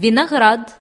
فينغراد